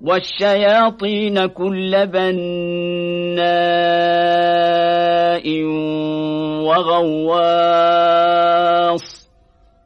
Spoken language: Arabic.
والشياطين كل بناء وغواب